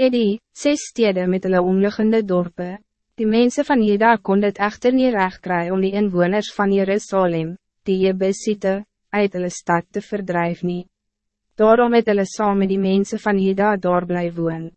Eddie, zes steden met hulle omliggende dorpen. Die mensen van Jeda kon het echter niet recht krijgen om die inwoners van Jerusalem, die je besitte, uit hulle stad te verdrijven. Daarom het hulle saam met die mensen van Jeda daar bly woon.